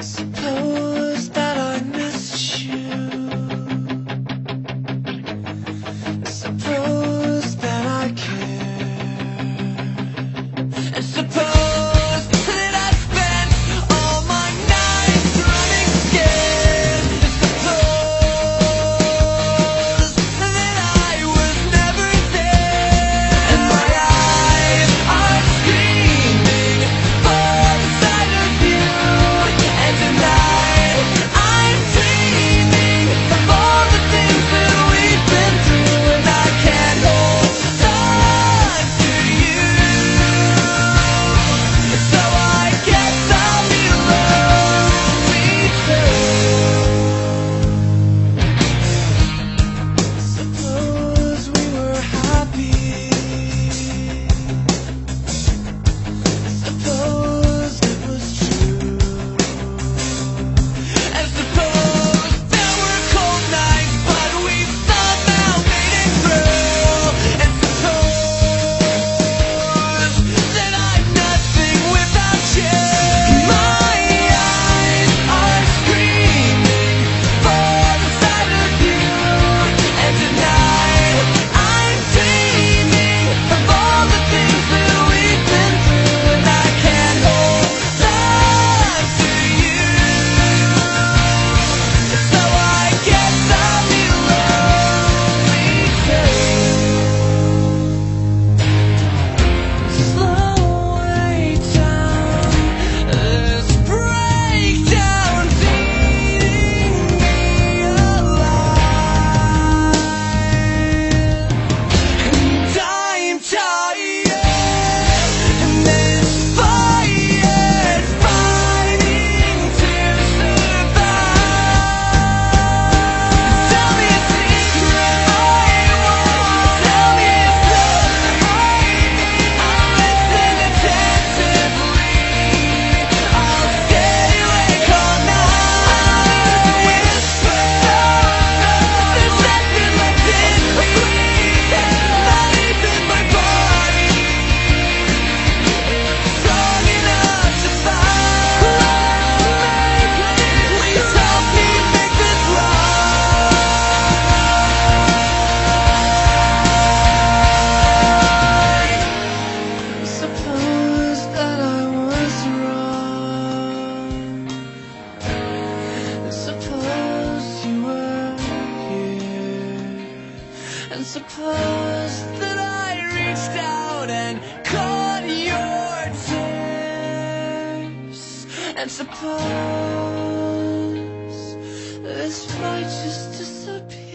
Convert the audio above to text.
Suppose that I miss you. Suppose that I care. And suppose. suppose that I reached out and caught your tears. And suppose this might just disappear.